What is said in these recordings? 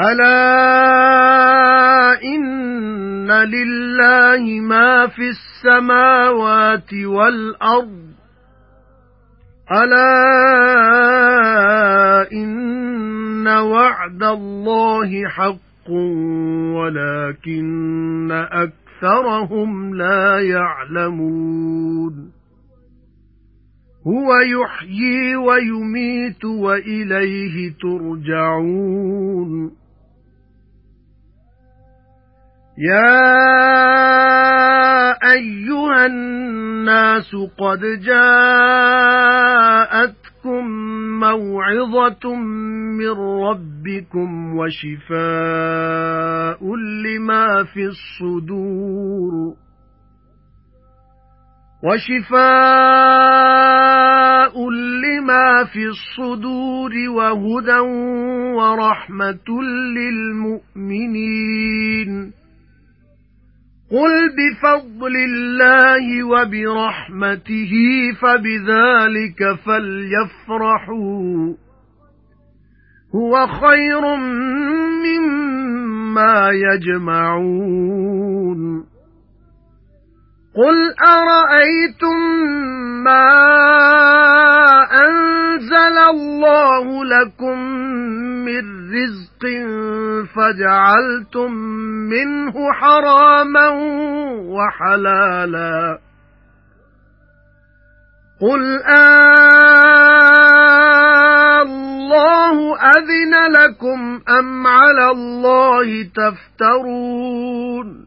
أَلَا إِنَّ لِلَّهِ مَا فِي السَّمَاوَاتِ وَالْأَرْضِ أَلَا إِنَّ وَعْدَ اللَّهِ حَقٌّ وَلَكِنَّ أَكْثَرَهُمْ لَا يَعْلَمُونَ هُوَ يُحْيِي وَيُمِيتُ وَإِلَيْهِ تُرْجَعُونَ يَا أَيُّهَا النَّاسُ قَدْ جَاءَتْكُمْ مَوْعِظَةٌ مِنْ رَبِّكُمْ وَشِفَاءٌ لِمَا فِي الصُّدُورِ وَشِفَاءٌ لِمَا فِي الصُّدُورِ وَهُدًى وَرَحْمَةٌ لِلْمُؤْمِنِينَ قُلْ بِفَضْلِ اللَّهِ وَبِرَحْمَتِهِ فَبِذَلِكَ فَلْيَفْرَحُوا هُوَ خَيْرٌ مِّمَّا يَجْمَعُونَ قُلْ أَرَأَيْتُم مَّا أَنزَلَ اللَّهُ لَكُم مِّن رِّزْقٍ فَجَعَلْتُم مِّنْهُ حَرَامًا وَحَلَالًا. قُلْ آللَّهُ أَذِنَ لَكُمْ أَمْ عَلَى اللَّهِ تَفْتَرُونَ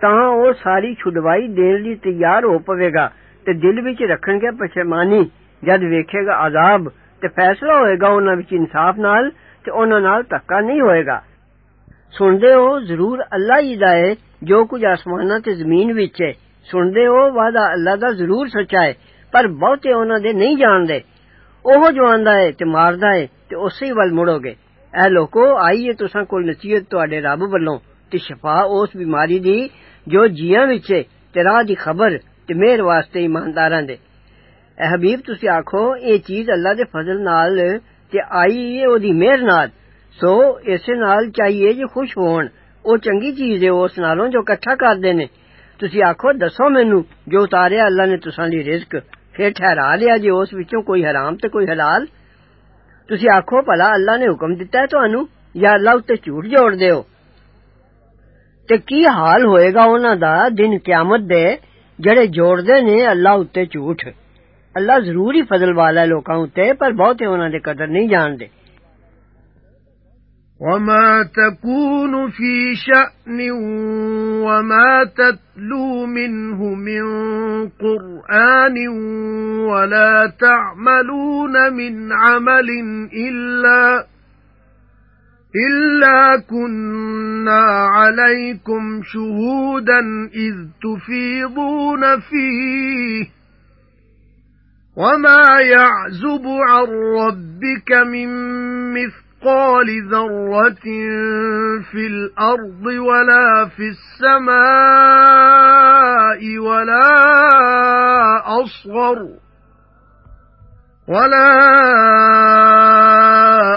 ਤਾਂ ਉਹ ਸਾਰੀ ਛੁਡਵਾਈ ਦੇਣ ਲਈ ਤਿਆਰ ਹੋ ਪਵੇਗਾ ਤੇ ਦਿਲ ਵਿੱਚ ਰੱਖਣਗੇ ਪਛਮਾਨੀ ਜਦ ਵੇਖੇਗਾ ਆਜ਼ਾਬ ਤੇ ਫੈਸਲਾ ਹੋਏਗਾ ਉਹਨਾਂ ਵਿੱਚ ਇਨਸਾਫ ਨਾਲ ਤੇ ਉਹਨਾਂ ਨਾਲ ਧੱਕਾ ਨਹੀਂ ਹੋਏਗਾ ਸੁਣਦੇ ਹੋ ਜ਼ਰੂਰ ਅੱਲਾ ਹੀ ਦਾ ਹੈ ਜੋ ਕੁਝ ਆਸਮਾਨਾਂ ਤੇ ਜ਼ਮੀਨ ਵਿੱਚ ਹੈ ਸੁਣਦੇ ਹੋ ਵਾਦਾ ਅੱਲਾ ਦਾ ਜ਼ਰੂਰ ਸੱਚਾ ਹੈ ਪਰ ਬਹੁਤੇ ਉਹਨਾਂ ਦੇ ਨਹੀਂ ਜਾਣਦੇ ਉਹ ਜੋ ਆਂਦਾ ਹੈ ਤੇ ਮਾਰਦਾ ਹੈ ਤੇ ਉਸੇ ਵੱਲ ਮੁੜੋਗੇ ਐ ਲੋਕੋ ਆਈਏ ਤੁਸਾਂ ਕੋਲ ਨਸੀਹਤ ਤੁਹਾਡੇ ਰੱਬ ਵੱਲੋਂ ਤੇ ਸ਼ਫਾ ਉਸ ਬਿਮਾਰੀ ਦੀ ਜੋ ਜੀਆਂ ਵਿੱਚ ਹੈ ਤੇ ਰਾਹ ਦੀ ਖਬਰ ਤੇ ਮਿਹਰ ਵਾਸਤੇ ਇਮਾਨਦਾਰਾਂ ਦੇ ਐ ਹਬੀਬ ਤੁਸੀਂ ਆਖੋ ਇਹ ਚੀਜ਼ ਅੱਲਾ ਦੇ ਫਜ਼ਲ ਨਾਲ ਤੇ ਆਈ ਹੈ ਉਹਦੀ ਮਿਹਰ ਨਾਲ ਸੋ ਇਸੇ ਨਾਲ ਚਾਹੀਏ ਜੇ ਖੁਸ਼ ਹੋਣ ਉਹ ਚੰਗੀ ਚੀਜ਼ ਹੈ ਉਸ ਨਾਲੋਂ ਜੋ ਇਕੱਠਾ ਕਰਦੇ ਨੇ ਤੁਸੀਂ ਆਖੋ ਦੱਸੋ ਮੈਨੂੰ ਜੋ ਉਤਾਰਿਆ ਅੱਲਾ ਨੇ ਤੁਸਾਂ ਲਈ ਰਿਜ਼ਕ ਫਿਰ ਠਹਿਰਾ ਲਿਆ ਜੇ ਉਸ ਵਿੱਚੋਂ ਕੋਈ ਹਰਾਮ ਤੇ ਕੋਈ ਹਲਾਲ ਤੁਸੀਂ ਆਖੋ ਭਲਾ ਅੱਲਾ ਨੇ ਹੁਕਮ ਦਿੱਤਾ ਹੈ ਤੁਹਾਨੂੰ ਜਾਂ ਅੱਲਾ ਉੱਤੇ ਝੂਠ ਜੋੜਦੇ ਹੋ ਤੇ ਕੀ ਹਾਲ ਹੋਏਗਾ ਉਹਨਾਂ ਦਾ ਦਿਨ ਕਿਆਮਤ ਦੇ ਜਿਹੜੇ ਜੋੜਦੇ ਨੇ ਅੱਲਾ ਉੱਤੇ ਝੂਠ ਅੱਲਾ ਜ਼ਰੂਰ ਹੀ ਫਜ਼ਲ ਵਾਲਾ ਲੋਕਾਂ ਉੱਤੇ ਪਰ ਬਹੁਤੇ ਉਹਨਾਂ ਦੇ ਕਦਰ ਨਹੀਂ ਜਾਣਦੇ وَمَا تَكُونُ فِي شَأْنٍ وَمَا تَتْلُو مِنْهُ مِنْ قُرْآنٍ وَلَا تَعْمَلُونَ مِنْ عَمَلٍ إِلَّا إِلَّا كُنَّا عَلَيْكُمْ شُهُودًا إِذْ تُفِيضُونَ فِيهِ وَمَا يَعْزُبُ عَن رَّبِّكَ مِن مِّثْقَالِ ذَرَّةٍ فِي الْأَرْضِ وَلَا فِي السَّمَاءِ وَلَا أَصْغَرُ وَلَا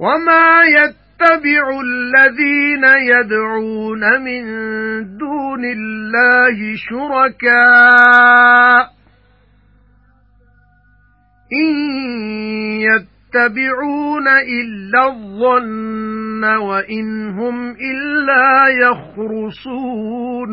وَمَا يَتَّبِعُ الَّذِينَ يَدْعُونَ مِن دُونِ اللَّهِ شُرَكَاءَ إِن يَتَّبِعُونَ إِلَّا الظَّنَّ وَإِنْ هُمْ إِلَّا يَخْرُصُونَ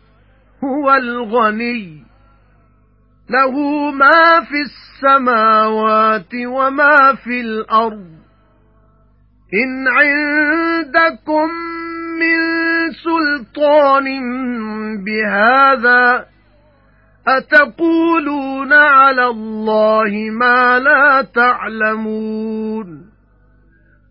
هُوَ الْغَنِيُّ. لَهُ مَا فِي السَّمَاوَاتِ وَمَا فِي الْأَرْضِ. إِنْ عِندَكُمْ مِنْ سُلْطَانٍ بِهَذَا أَتَقُولُونَ عَلَى اللَّهِ مَا لَا تَعْلَمُونَ.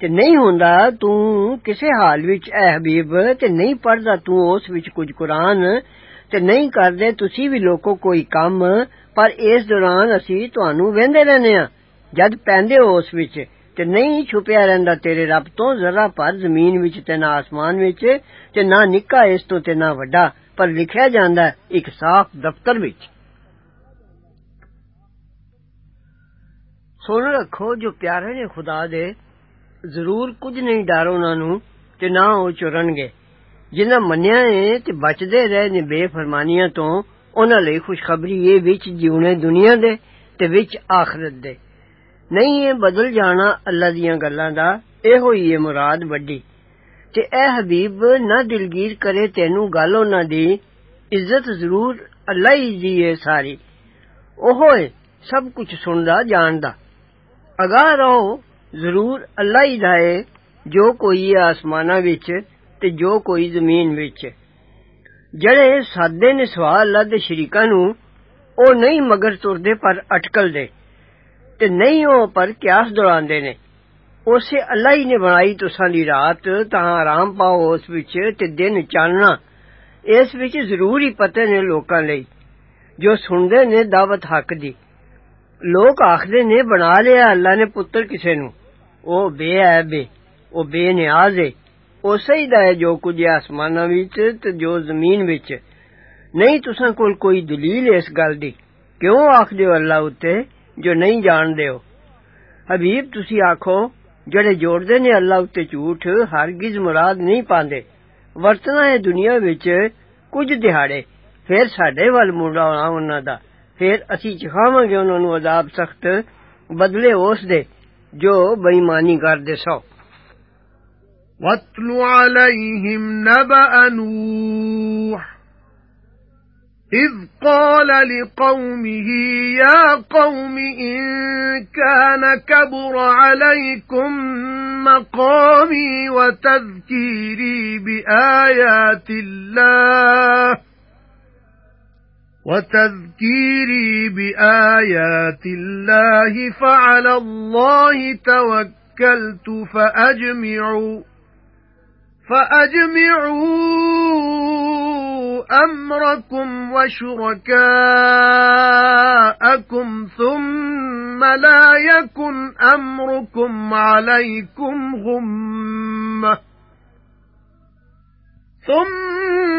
ਤੇ ਨਹੀਂ ਹੁੰਦਾ ਤੂੰ ਕਿਸੇ ਹਾਲ ਵਿੱਚ ਐ ਹਬੀਬ ਤੇ ਨਹੀਂ ਪੜਦਾ ਤੂੰ ਉਸ ਵਿੱਚ ਕੁਝ ਕੁਰਾਨ ਤੇ ਨਹੀਂ ਕਰਦੇ ਤੁਸੀਂ ਵੀ ਲੋਕੋ ਕੋਈ ਕੰਮ ਪਰ ਇਸ ਦੌਰਾਨ ਅਸੀਂ ਤੁਹਾਨੂੰ ਵੇਂਦੇ ਰਹਿੰਦੇ ਆ ਜਦ ਪੈਂਦੇ ਹੋ ਉਸ ਵਿੱਚ ਤੇ ਨਹੀਂ ਛੁਪਿਆ ਰਹਿੰਦਾ ਤੇਰੇ ਰੱਬ ਤੋਂ ਜ਼ਰਾ ਪਰ ਜ਼ਮੀਨ ਵਿੱਚ ਤੇ ਨਾ ਆਸਮਾਨ ਵਿੱਚ ਤੇ ਨਾ ਨਿੱਕਾ ਇਸ ਤੋਂ ਤੇ ਨਾ ਵੱਡਾ ਪਰ ਲਿਖਿਆ ਜਾਂਦਾ ਇੱਕ ਸਾਫ਼ ਦਫ਼ਤਰ ਵਿੱਚ ਸੁਣ ਰੱਖੋ ਜੋ ਪਿਆਰੇ ਨੇ ਖੁਦਾ ਦੇ ਜ਼ਰੂਰ ਕੁਝ ਨਹੀਂ ਡਰ ਉਹਨਾਂ ਨੂੰ ਤੇ ਨਾ ਉਹ ਚੁਰਨਗੇ ਜਿਨ੍ਹਾਂ ਮੰਨਿਆ ਏ ਤੇ ਬਚਦੇ ਰਹੇ ਨੇ ਬੇਫਰਮਾਨੀਆਂ ਤੋਂ ਉਹਨਾਂ ਲਈ ਖੁਸ਼ਖਬਰੀ ਇਹ ਵਿੱਚ ਜਿਉਣੇ ਦੁਨੀਆ ਦੇ ਤੇ ਵਿੱਚ ਆਖਰਤ ਦੇ ਨਹੀਂ ਇਹ ਬਦਲ ਜਾਣਾ ਅੱਲਾ ਦੀਆਂ ਗੱਲਾਂ ਦਾ ਇਹੋ ਹੀ ਏ ਮੁਰਾਦ ਵੱਡੀ ਤੇ ਐ ਹਬੀਬ ਨਾ ਦਿਲਗੀਰ ਕਰੇ ਤੈਨੂੰ ਗੱਲ ਉਹਨਾਂ ਦੀ ਇੱਜ਼ਤ ਜ਼ਰੂਰ ਅੱਲਾ ਹੀ ਦੀ ਏ ਸਾਰੀ ਉਹ ਏ ਸਭ ਕੁਝ ਸੁਣਦਾ ਜਾਣਦਾ ਅਗਾਹ ਰਹੋ ਜ਼ਰੂਰ ਅੱਲਾ ਹੀ ਦਾ ਏ ਜੋ ਕੋਈ ਆਸਮਾਨਾਂ ਵਿੱਚ ਤੇ ਜੋ ਕੋਈ ਜ਼ਮੀਨ ਵਿੱਚ ਜਿਹੜੇ ਸਾਦੇ ਨੇ ਸਵਾ ਅੱਲਾ ਦੇ ਸ਼ਰੀਕਾਂ ਨੂੰ ਉਹ ਨਹੀਂ ਮਗਰ ਤੁਰਦੇ ਪਰ ਅਟਕਲਦੇ ਤੇ ਨਹੀਂ ਉਹ ਪਰ ਕਿਆਸ ਦੌੜਾਉਂਦੇ ਨੇ ਉਸੇ ਅੱਲਾ ਹੀ ਨੇ ਬਣਾਈ ਤੁਸਾਂ ਦੀ ਰਾਤ ਤਾਂ ਆਰਾਮ ਪਾਓ ਉਸ ਵਿੱਚ ਤੇ ਦਿਨ ਚਾਨਣਾ ਇਸ ਵਿੱਚ ਜ਼ਰੂਰ ਹੀ ਪਤੇ ਨੇ ਲੋਕਾਂ ਲਈ ਜੋ ਸੁਣਦੇ ਨੇ ਦਾਵਤ ਹੱਕ ਦੀ ਲੋਕ ਆਖਦੇ ਨੇ ਬਣਾ ਲਿਆ ਅੱਲਾ ਨੇ ਪੁੱਤਰ ਕਿਸੇ ਨੂੰ ਉਹ ਬੇਅਬ ਏ ਉਹ ਬੇਨਿਆਜ਼ ਏ ਉਸੇ ਹੀ ਦਾ ਹੈ ਜੋ ਕੁਝ ਆਸਮਾਨਾਂ ਵਿੱਚ ਤੇ ਜੋ ਜ਼ਮੀਨ ਵਿੱਚ ਨਹੀਂ ਤੁਸਾਂ ਕੋਲ ਕੋਈ ਦਲੀਲ ਇਸ ਗੱਲ ਦੀ ਕਿਉਂ ਆਖਦੇ ਹੋ ਅੱਲਾ ਉੱਤੇ ਜੋ ਨਹੀਂ ਜਾਣਦੇ ਹੋ ਹਬੀਬ ਤੁਸੀਂ ਆਖੋ ਜਿਹੜੇ ਜੋੜਦੇ ਨੇ ਅੱਲਾ ਉੱਤੇ ਝੂਠ ਹਰਗਿਜ਼ ਮੁਰਾਦ ਨਹੀਂ ਪਾਉਂਦੇ ਵਰਤਣਾ ਹੈ ਦੁਨੀਆ ਵਿੱਚ ਕੁਝ ਦਿਹਾੜੇ ਫਿਰ ਸਾਡੇ ਵੱਲ ਮੁੰਡਾ ਆਉਣਾ ਉਹਨਾਂ ਦਾ ਫਿਰ ਅਸੀਂ ਚਖਾਵਾਂਗੇ ਉਹਨਾਂ ਨੂੰ ਅਜ਼ਾਬ ਸਖਤ ਬਦਲੇ ਉਸ ਦੇ جو بےمانی کردے سو۔ وَاتْلُ عَلَيْهِمْ نَبَأَ نُوحٍ۔ إِذْ قَالَ لِقَوْمِهِ يَا قَوْمِ إِن كَانَ كَبُرَ عَلَيْكُمْ مَقَامِي وَتَذْكِيرِي بِآيَاتِ اللَّهِ وَتَذْكِيرِي بِآيَاتِ اللَّهِ فَعَلَى اللَّهِ تَوَكَّلْتُ فَأَجْمِعُوا فَأَجْمِعُوا أَمْرَكُمْ وَشُرَكَاءَكُمْ ثُمَّ لَا يَكُنْ أَمْرُكُمْ عَلَيْكُمْ غُمَّةً ثُمَّ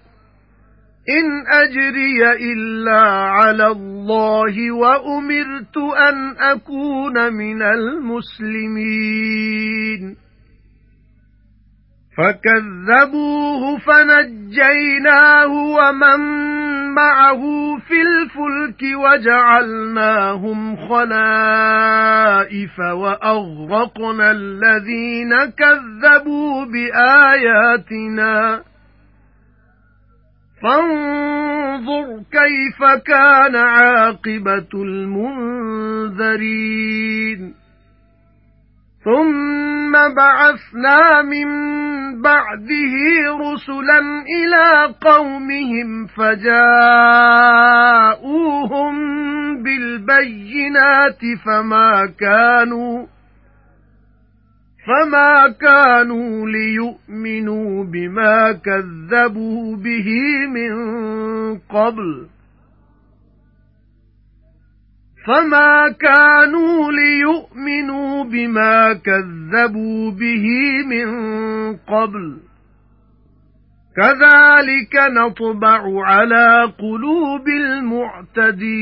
إِنْ أَجْرِيَ إِلَّا عَلَى اللَّهِ وَأُمِرْتُ أَنْ أَكُونَ مِنَ الْمُسْلِمِينَ. فَكَذَّبُوهُ فَنَجَّيْنَاهُ وَمَن مَّعَهُ فِي الْفُلْكِ وَجَعَلْنَاهُمْ خَلَائِفَ وَأَغْرَقْنَا الَّذِينَ كَذَّبُوا بِآيَاتِنَا. فانظر كيف كان عاقبة المنذرين. ثم بعثنا من بعده رسلا إلى قومهم فجاءوهم بالبينات فما كانوا فَمَا كَانُوا لِيُؤْمِنُوا بِمَا كَذَّبُوا بِهِ مِن قَبْلُ فَمَا كَانُوا لِيُؤْمِنُوا بِمَا كَذَّبُوا بِهِ مِن قَبْلُ كَذَلِكَ نَطْبَعُ عَلَى قُلُوبِ الْمُعْتَدِينَ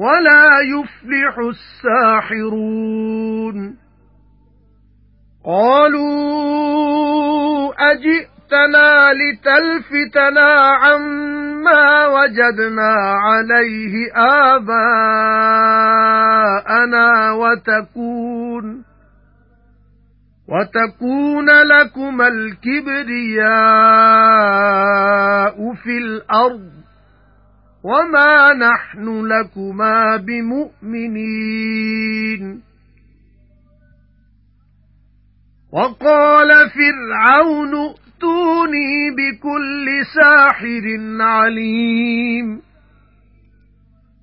وَلَا يُفْلِحُ السَّاحِرُونَ. قَالُوا أَجِئْتَنَا لِتَلْفِتَنَا عَمَّا وَجَدْنَا عَلَيْهِ آبَاءَنَا وَتَكُونَ وَتَكُونَ لَكُمَا الْكِبْرِيَاءُ فِي الْأَرْضِ. وَمَا نَحْنُ لَكُمَا بِمُؤْمِنِينَ. وَقَالَ فِرْعَوْنُ ائْتُونِي بِكُلِّ سَاحِرٍ عَلِيمٍ.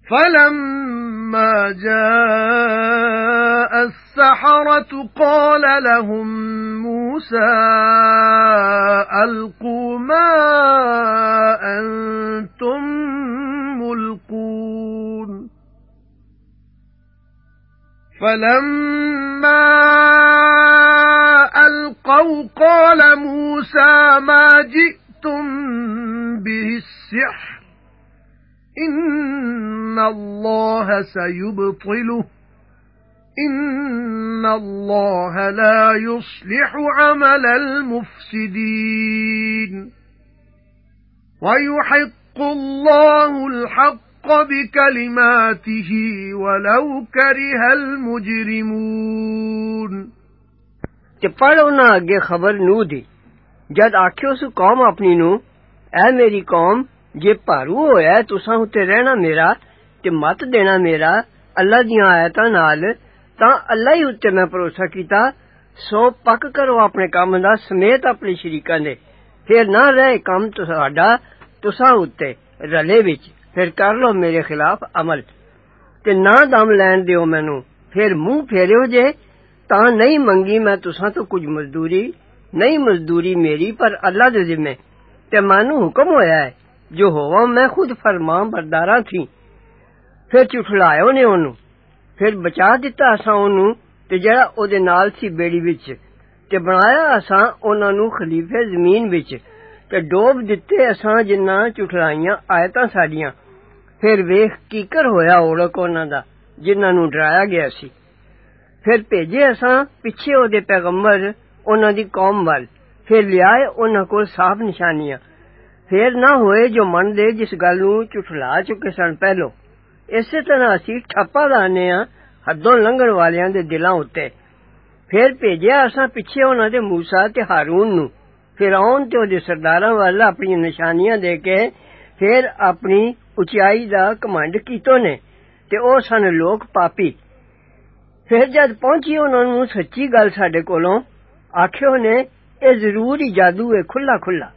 فَلَمَّا جَاءَ السَّحَرَةُ قَالَ لَهُم مُوسَى أَلْقُوا مَا أَنتُم مُلْقُونَ فَلَمَّا أَلْقَوْا قَالَ مُوسَى مَا جِئْتُم بِهِ السِّحْرُ إِنَّ اللَّهَ سَيُبْطِلُهُ إِنَّ اللَّهَ لَا يُصْلِحُ عَمَلَ الْمُفْسِدِينَ وَيُحِقُّ اللَّهُ الْحَقَّ بِكَلِمَاتِهِ وَلَوْ كَرِهَ الْمُجْرِمُونَ ਤੇ ਪੜ ਉਹਨਾਂ ਅੱਗੇ ਖਬਰ ਨੂੰ ਦੀ ਜਦ ਆਖਿਓ ਸੁ ਕੌਮ ਆਪਣੀ ਨੂੰ ਐ ਮੇਰੀ ਕੌਮ ਜੇ ਭਾਰੂ ਹੋਇਆ ਤੁਸਾਂ ਉੱਤੇ ਰਹਿਣਾ ਮੇਰਾ ਤੇ ਮਤ ਦੇਣਾ ਮੇਰਾ ਅੱਲਾ ਦੀਆਂ ਆਇਤਾਂ ਨਾਲ ਤਾਂ ਅੱਲਾ ਹੀ ਉੱਤੇ ਮੈਂ ਭਰੋਸਾ ਕੀਤਾ ਸੋ ਪੱਕ ਕਰੋ ਆਪਣੇ ਕੰਮ ਦਾ ਸਮੇਤ ਆਪਣੇ ਸ਼ਰੀਕਾਂ ਦੇ ਫਿਰ ਨਾ ਰਹੇ ਕੰਮ ਤੁਹਾਡਾ ਤੁਸਾਂ ਉੱਤੇ ਰਲੇ ਵਿੱਚ ਫਿਰ ਕਰ ਲੋ ਮੇਰੇ ਖਿਲਾਫ ਅਮਲ ਤੇ ਨਾ ਦਮ ਲੈਣ ਦਿਓ ਮੈਨੂੰ ਫਿਰ ਮੂੰਹ ਫੇਰਿਓ ਜੇ ਤਾਂ ਨਹੀਂ ਮੰਗੀ ਮੈਂ ਤੁਸਾਂ ਤੋਂ ਕੁਝ ਮਜ਼ਦੂਰੀ ਨਹੀਂ ਮਜ਼ਦੂਰੀ ਮੇਰੀ ਪਰ ਅੱਲਾ ਦੇ ਜ਼ਿੰਮੇ ਤੇ ਮੈਨੂੰ ਹੁਕਮ ਹੋਇਆ ਹੈ ਜੋ ਹੋਵਾਂ ਮੈਂ ਖੁਦ ਫਰਮਾਨ ਬਰਦਾਰਾਂ ਥੀ ਫਿਰ ਝੁਠਲਾਇਓ ਨੇ ਉਹਨੂੰ ਫਿਰ ਬਚਾ ਦਿੱਤਾ ਅਸਾਂ ਉਹਨੂੰ ਤੇ ਜਿਹੜਾ ਉਹਦੇ ਨਾਲ ਸੀ ਬੇੜੀ ਵਿੱਚ ਤੇ ਬਣਾਇਆ ਅਸਾਂ ਉਹਨਾਂ ਨੂੰ ਖਲੀਫੇ ਜ਼ਮੀਨ ਵਿੱਚ ਤੇ ਡੋਬ ਦਿੱਤੇ ਅਸਾਂ ਜਿੰਨਾ ਝੁਠਲਾਈਆਂ ਆਇਤਾਂ ਸਾਡੀਆਂ ਫਿਰ ਵੇਖ ਕੀਕਰ ਹੋਇਆ ਔੜਕ ਉਹਨਾਂ ਦਾ ਜਿਨ੍ਹਾਂ ਨੂੰ ਡਰਾਇਆ ਗਿਆ ਸੀ ਫਿਰ ਭੇਜੇ ਅਸਾਂ ਪਿੱਛੇ ਉਹਦੇ ਪੈਗੰਬਰ ਉਹਨਾਂ ਦੀ ਕੌਮ ਵੱਲ ਫਿਰ ਲਿਆਏ ਉਹਨਾਂ ਕੋਲ ਸਾਫ਼ ਨਿਸ਼ਾਨੀਆਂ ਫਿਰ ਨਾ ਹੋਏ ਜੋ ਮੰਨਦੇ ਜਿਸ ਗੱਲ ਨੂੰ ਝੁਠਲਾ ਚੁੱਕੇ ਸਨ ਪਹਿਲੋਂ ਇਸੇ ਤਰ੍ਹਾਂ ਅਸੀਂ ਠੱਪਾ ਲਾਣੇ ਆ ਹੱਦੋਂ ਲੰਘਣ ਵਾਲਿਆਂ ਦੇ ਦਿਲਾਂ ਉੱਤੇ ਫਿਰ ਭੇਜਿਆ ਅਸਾਂ ਪਿੱਛੇ ਉਹਨਾਂ ਦੇ موسی ਤੇ ਹਾਰੂਨ ਨੂੰ فرعون تے اودے سرداراں وال اپنی نشانیاں دے کے پھر اپنی اچائی دا کمانڈ کیتو نے تے أو سن لوگ پاپی پھر جد پہنچی انہاں نوں سچی گل ساڈے کولوں آکھیو نے اے ضرور ہی جادو اے کھلا کھلا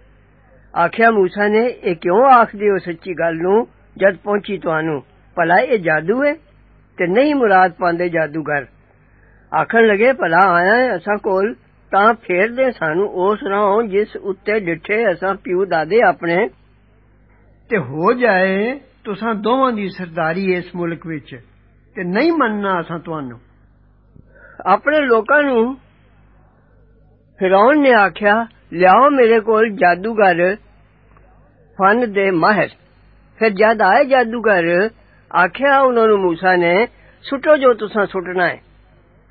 آکھیا موسی نے اے کیوں آکھدے ہو سچی گل نوں جد پہنچی تانوں بھلا اے جادو اے تے نہیں مراد پاندے جادوگر آکھن لگے بھلا آیا ہے اساں کول ਤਾਂ ਫੇਰਦੇ ਸਾਨੂੰ ਉਸ ਰਾਹ ਜਿਸ ਉੱਤੇ ਡਿੱਠੇ ਅਸਾਂ ਪਿਓ ਦਾਦੇ ਆਪਣੇ ਤੇ ਹੋ ਜਾਏ ਤੁਸਾਂ ਦੋਵਾਂ ਦੀ ਸਰਦਾਰੀ ਇਸ ਮੁਲਕ ਵਿੱਚ ਤੇ ਨਹੀਂ ਮੰਨਣਾ ਅਸਾਂ ਤੁਹਾਨੂੰ ਆਪਣੇ ਲੋਕਾਂ ਨੂੰ ਫਿਰੌਨ ਨੇ ਆਖਿਆ ਲਿਆਓ ਮੇਰੇ ਕੋਲ ਜਾਦੂਗਰ ਫਨ ਦੇ ਮਾਹਿਰ ਫਿਰ ਜਦ ਆਏ ਜਾਦੂਗਰ ਆਖਿਆ ਉਹਨਾਂ ਨੂੰ موسی ਨੇ ਸੁਟੋ ਜੋ ਤੁਸਾਂ ਸੁਟਣਾ ਹੈ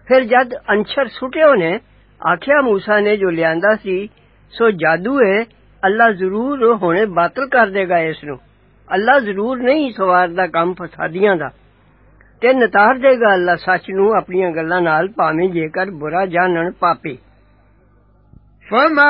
ਫਿਰ ਜਦ ਅੰਸ਼ਰ ਸੁਟਿਓ ਨੇ آکھیا موسا نے جو لیاندا سی سو جادو ہے اللہ ضرور ہونے باطل کر دے گا اس نو اللہ ضرور نہیں سوار دا کام فسادیاں دا تے نتار دے گا اللہ سچ نو اپنی گلاں نال پاویں جے کر برا جانن پاپی فما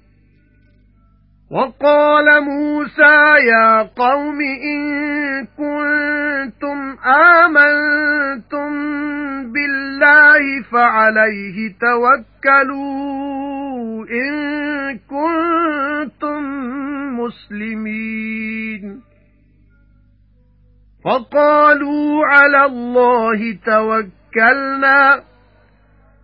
وَقَالَ مُوسَى يَا قَوْمِ إِن كُنتُمْ آمَنتُم بِاللَّهِ فَعَلَيْهِ تَوَكَّلُوا إِن كُنتُم مُسْلِمِينَ. فَقَالُوا عَلَى اللَّهِ تَوَكَّلْنَا.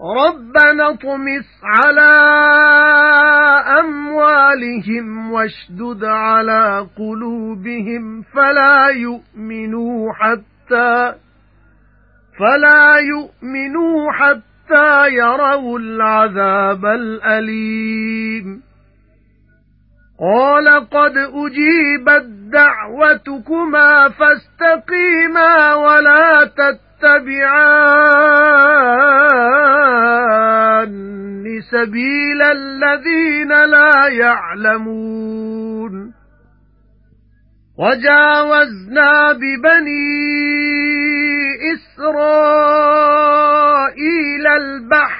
رَبَّنَا اطْمِسْ عَلَى أَمْوَالِهِمْ وَاشْدُدْ عَلَى قُلُوبِهِمْ فَلَا يُؤْمِنُوا حَتَّى فَلَا يُؤْمِنُوا حَتَّى يَرَوْا الْعَذَابَ الْأَلِيمَ. قَالَ قَدْ أُجِيبَتْ دَعْوَتُكُمَا فَاسْتَقِيمَا وَلَا تَتَّبِعَانِ سَبِيلَ الَّذِينَ لَا يَعْلَمُونَ. وَجَاوَزْنَا بِبَنِي إِسْرَائِيلَ الْبَحْرَ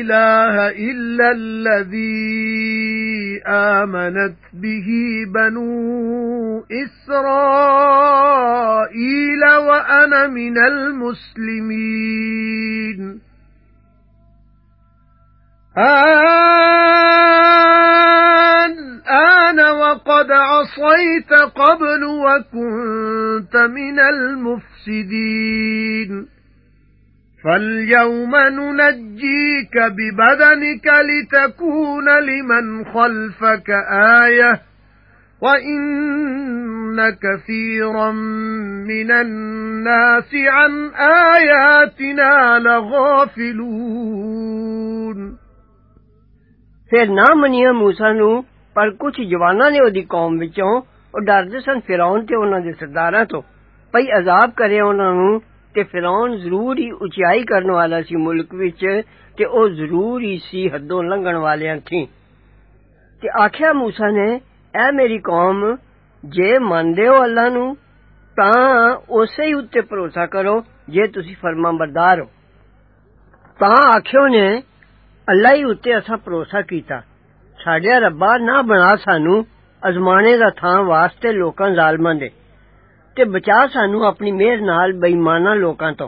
إله إلا الذي آمنت به بنو إسرائيل وأنا من المسلمين. الآن وقد عصيت قبل وكنت من المفسدين. فَالْيَوْمَ نُنَجِّيكَ بِبَدَنِكَ لِتَكُونَ لِمَنْ خَلْفَكَ آيَةً وَإِنَّ كَثِيرًا مِنَ النَّاسِ عَن آيَاتِنَا لَغَافِلُونَ ਫਿਰ ਨਾ ਮੰਨਿਆ موسی ਨੂੰ ਪਰ ਕੁਝ ਜਵਾਨਾਂ ਨੇ ਉਹਦੀ ਕੌਮ ਵਿੱਚੋਂ ਉਹ ਡਰਦੇ ਸਨ ਫਿਰੌਨ ਤੇ ਉਹਨਾਂ ਦੇ ਸਰਦਾਰਾਂ ਤੋਂ ਭਈ ਅਜ਼ਾਬ ਕਰੇ ਉਹਨਾਂ ਨੂੰ ਤੇ ਫਿਰੌਨ ਜ਼ਰੂਰ ਹੀ ਉਚਾਈ ਕਰਨ ਵਾਲਾ ਸੀ ਮੁਲਕ ਵਿੱਚ ਤੇ ਉਹ ਜ਼ਰੂਰ ਹੀ ਸੀ ਹੱਦੋਂ ਲੰਘਣ ਵਾਲਿਆਂ ਥੀ ਤੇ ਆਖਿਆ موسی ਨੇ ਐ ਮੇਰੀ ਕੌਮ ਜੇ ਮੰਨਦੇ ਹੋ ਅੱਲਾ ਨੂੰ ਤਾਂ ਉਸੇ ਹੀ ਉੱਤੇ ਭਰੋਸਾ ਕਰੋ ਜੇ ਤੁਸੀਂ ਫਰਮਾਂ ਬਰਦਾਰ ਹੋ ਤਾਂ ਆਖਿਓ ਨੇ ਅੱਲਾ ਹੀ ਉੱਤੇ ਅਸਾਂ ਭਰੋਸਾ ਕੀਤਾ ਸਾਡੇ ਰੱਬਾ ਨਾ ਬਣਾ ਸਾਨੂੰ ਅਜ਼ਮਾਣੇ ਦਾ ਥਾਂ ਵਾਸਤੇ ਲੋਕਾਂ ਜ਼ਾਲਮਾਂ ਦੇ تے بچا سانو اپنی مہر نال بےمانا لوکاں تو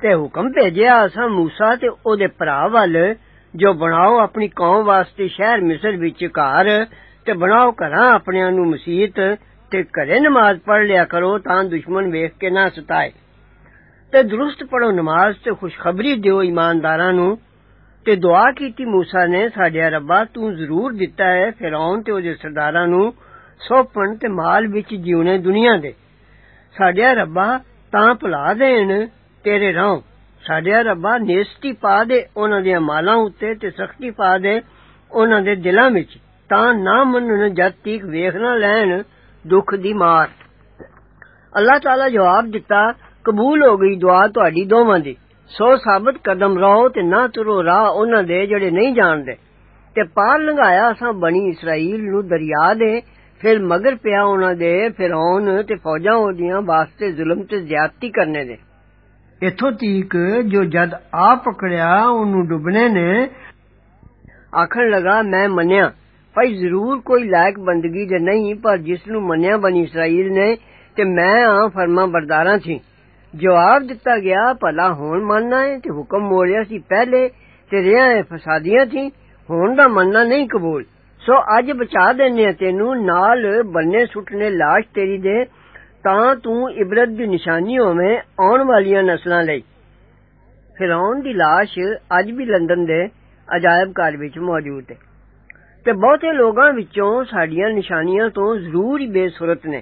تے حکم بھیجیا اساں موسی تے أو دے بھرا وال جو بناؤ اپنی قوم واسطے شہر مصر وچ گھر تے بناؤ گھراں اپنیاں نو مسیت تے کرے نماز پڑھ لیا کرو تاں دشمن ویکھ کے نہ ستائے تے درست پڑھو نماز تے خوشخبری دیو ایمانداراں نو تے دعا کیتی موسی نے ساڈیا ربا تو ضرور دتا ہے فرعون تے أو دے سرداراں نو سوپن تے مال وچ جیونے دنیا دے ਸਾਡਿਆ ਰੱਬਾ ਤਾਂ ਭੁਲਾ ਦੇਣ, ਤੇਰੇ ਰਾਹ। ਸਾਡਿਆ ਰੱਬਾ ਨੇਸਤੀ ਪਾ ਦੇ ਉਹਨਾਂ ਦੇ ਮਾਲਾਂ ਉੱਤੇ ਤੇ ਸਖਤੀ ਪਾ ਦੇ ਉਹਨਾਂ ਦੇ ਦਿਲਾਂ ਵਿੱਚ। ਤਾਂ ਨਾ ਮੰਨਣ ਜਦ ਤੀਕ ਵੇਖ ਨਾ ਲੈਣ ਦੁੱਖ ਦੀ ਮਾਰ। ਅੱਲਾਹ ਤਾਲਾ ਜਵਾਬ ਦਿੱਤਾ, ਕਬੂਲ ਹੋ ਗਈ ਦੁਆ ਤੁਹਾਡੀ ਦੋਵਾਂ ਦੀ। ਸੋ ਸਾਬਤ ਕਦਮ ਰਹੋ ਤੇ ਨਾ ਤੁਰੋ ਰਾਹ ਉਹਨਾਂ ਦੇ ਜਿਹੜੇ ਨਹੀਂ ਜਾਣਦੇ। ਤੇ ਪਾਰ ਲੰਘਾਇਆ ਅਸਾਂ ਬਣੀ ਇਸਰਾਈਲ ਨੂੰ ਦਰਿਆ ਦੇ پھر مگر پیا انہاں دے فرعون تے فوجاں اودیاں واسطے ظلم تے زیادتی کرنے دے ایتھوں تیک جو جد آ پکڑیا اونوں ڈبنے نے آکھن لگا میں منیا بھائی ضرور کوئی لائق بندگی دے نہیں پر جس نو منیا بنی اسرائیل نے تے میں آ فرما برداراں سی جواب دتا گیا پلا ہون ماننا ہے تے حکم موریا سی پہلے تے ریاں فسادیاں تھی ہون دا مننا نہیں قبول ਸੋ ਅੱਜ ਬਚਾ ਦਿੰਨੇ ਆ ਤੈਨੂੰ ਨਾਲ ਬੰਨੇ ਸੁੱਟਨੇ লাশ ਤੇਰੀ ਦੇ ਤਾਂ ਤੂੰ ਇਬਰਤ ਦੀ ਨਿਸ਼ਾਨੀ ਹੋਵੇਂ ਆਉਣ ਵਾਲੀਆਂ ਨਸਲਾਂ ਲਈ ਫਿਰੌਨ ਦੀ লাশ ਅੱਜ ਵੀ ਲੰਡਨ ਦੇ ਅਜਾਇਬ ਘਰ ਵਿੱਚ ਮੌਜੂਦ ਹੈ ਤੇ ਬਹੁਤੇ ਲੋਕਾਂ ਵਿੱਚੋਂ ਸਾਡੀਆਂ ਨਿਸ਼ਾਨੀਆਂ ਤੋਂ ਜ਼ਰੂਰ ਹੀ ਬੇਸੁਰਤ ਨੇ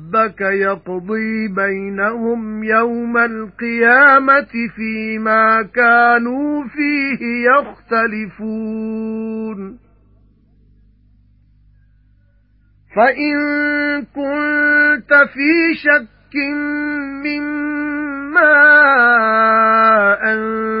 رَبَّكَ يَقْضِي بَيْنَهُمْ يَوْمَ الْقِيَامَةِ فِيمَا كَانُوا فِيهِ يَخْتَلِفُونَ. فَإِن كُنتَ فِي شَكٍّ مِّمَّا أَنزَلْنَا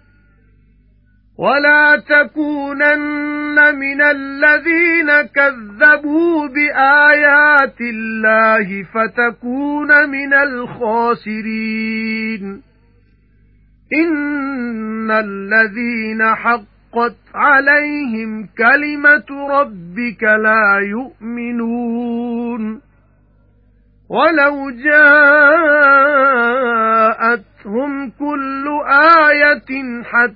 وَلَا تَكُونَنَّ مِنَ الَّذِينَ كَذَّبُوا بِآيَاتِ اللَّهِ فَتَكُونَ مِنَ الْخَاسِرِينَ إِنَّ الَّذِينَ حَقَّتْ عَلَيْهِمْ كَلِمَةُ رَبِّكَ لَا يُؤْمِنُونَ وَلَوْ جَاءَتْهُمْ كُلُّ آيَةٍ حَتَّى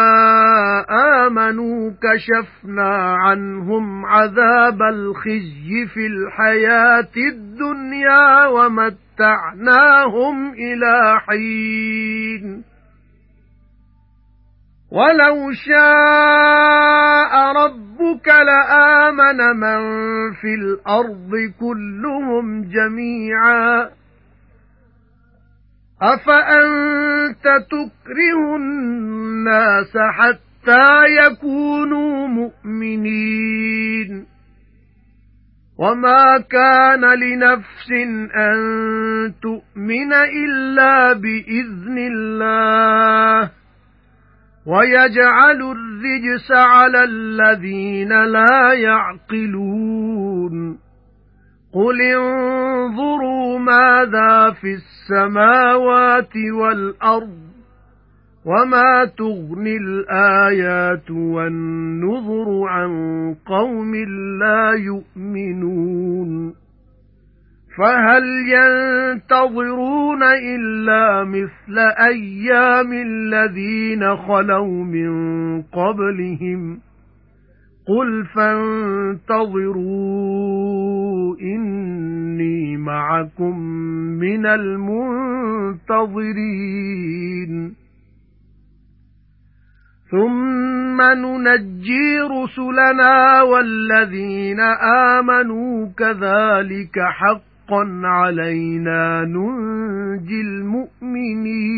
آمَنُوا كَشَفْنَا عَنْهُمْ عَذَابَ الْخِزْيِ فِي الْحَيَاةِ الدُّنْيَا وَمَتَّعْنَاهُمْ إِلَى حِينٍ. وَلَوْ شَاءَ رَبُّكَ لَآمَنَ مَن فِي الْأَرْضِ كُلُّهُمْ جَمِيعًا. أَفَأَنْتَ تُكْرِهُ النَّاسَ حَتَّى يَكُونُوا مُؤْمِنِينَ. وَمَا كَانَ لِنَفْسٍ أَن تُؤْمِنَ إِلَّا بِإِذْنِ اللَّهِ. وَيَجْعَلُ الرِّجْسَ عَلَى الَّذِينَ لَا يَعْقِلُونَ. قُلْ انظُرُوا مَاذَا فِي السَّمَاوَاتِ وَالْأَرْضِ وَمَا تُغْنِي الْآيَاتُ وَالنُّذُرُ عَن قَوْمٍ لَّا يُؤْمِنُونَ فَهَلْ يَنتَظِرُونَ إِلَّا مِثْلَ أَيَّامِ الَّذِينَ خَلَوْا مِن قَبْلِهِمْ قُلْ فَانتَظِرُوا إِنِّي مَعَكُمْ مِنَ الْمُنتَظِرِينَ ثُمَّ نُنَجِّي رُسُلَنَا وَالَّذِينَ آمَنُوا كَذَلِكَ حَقًّا عَلَيْنَا نُنْجِي الْمُؤْمِنِينَ